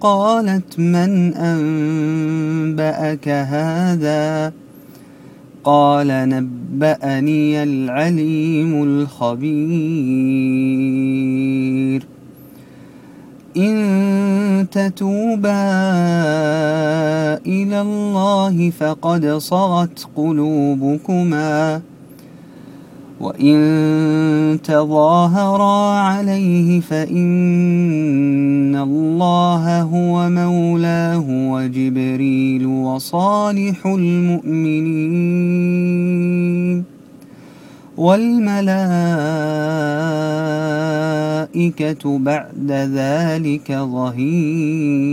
قالت من أنبأك هذا؟ قال نبأني العليم الخبير. إن تتوبا إلى الله فقد صغت قلوبكما. وإن تظاهرا عليه فإن الله هو مولاه وجبريل وصالح المؤمنين والملائكة بعد ذلك ظهير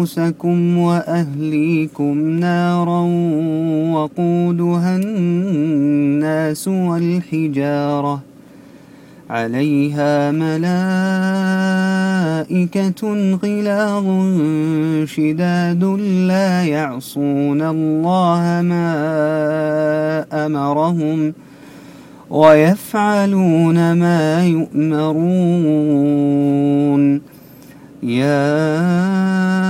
أنفسكم وأهليكم نارا وقودها الناس والحجارة عليها ملائكة غلاظ شداد لا يعصون الله ما أمرهم ويفعلون ما يؤمرون. يا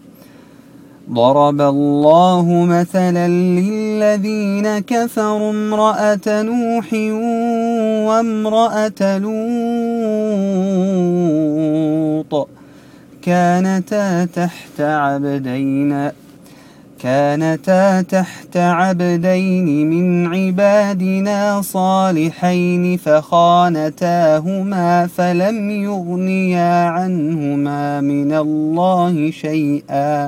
ضرب الله مثلا للذين كفروا امرأة نوح وامرأة لوط كانتا تحت عبدين كانتا تحت عبدين من عبادنا صالحين فخانتاهما فلم يغنيا عنهما من الله شيئا.